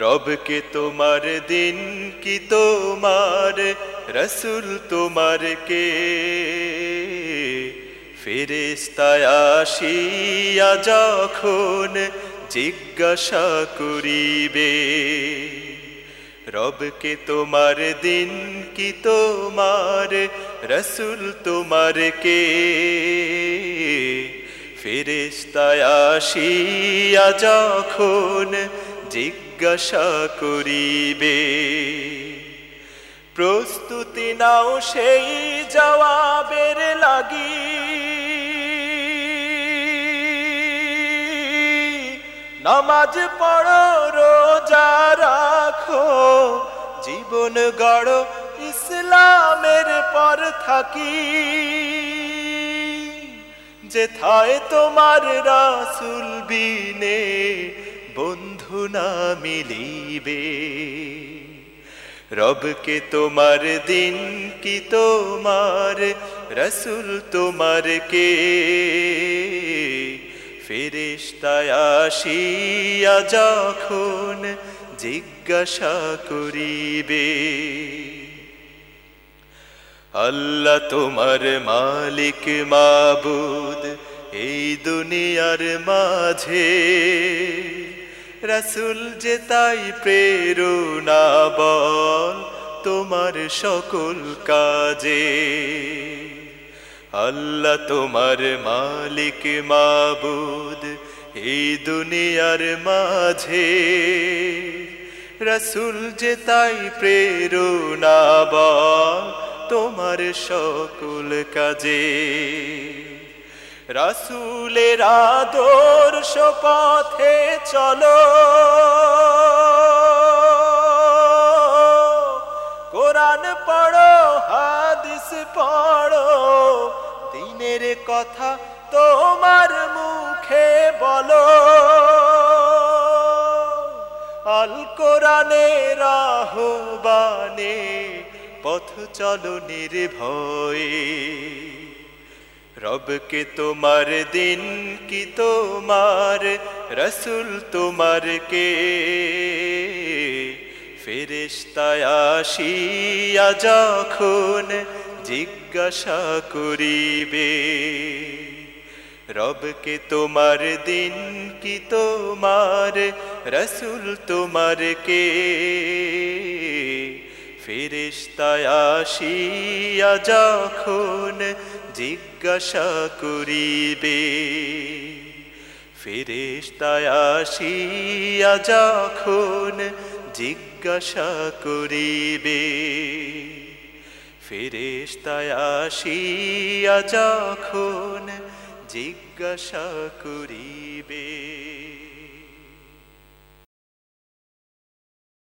রবকে তোমার দিন কি তোমার, রসুল তোমার কে? ফেরেস্তায় আসিয়া যখন জিজ্ঞাসা করিবে, রবকে তোমার দিন কি তোমার, রসুল তোমার কে? ফেরেস্তায় আসিয়া যখন জিজ্ঞাসা করিবে, প্রস্তুতি নাও সেই জবাবের লাগি। নামাজ পড়ো, রোজা রাখো, জীবন গড়, ইসলামের পর থাকি। যেথায় তোমার রাসুল বিনে বন্ধু না মিলিবে। রবকে তোমার দিন কি তোমার, রসুল তোমার কে? ফেরেশতায় আসিয়া যখন জিজ্ঞাসা করিবে, আল্লাহ তোমার মালিক মাবুদ এই দুনিয়ার মাঝে। রসুল যে তাই প্রেরণা বল তোমার সকল কাজে। আল্লাহ তোমার মালিক মাবুদ এই দুনিয়ার মাঝে। রসুল যে তাই প্রেরণা বল তোমার সকল কাজে। রাসুলের আদর্শ পথে চলো। কোরআন পড়ো, হাদিস পড়ো, দিনের কথা তোমার মুখে বলো। আল কোরআনের আহ্বানে পথ চলো নির্ভয়ে। রবকে তোমার দিন কি তোমার? রসুল তোমার কে? ফেরেশতায় আসিয়া যখন জিজ্ঞাসা করিবে, রবকে তোমার দিন কি তোমার? রসুল তোমার কে? ফেরেশতায় আসিয়া যখন জিজ্ঞাসা করিবে ফেরেশতায় আসিয়া যখন জিজ্ঞাসা করিবে ফেরেশতায় আসিয়া যখন জিজ্ঞাসা করিবে।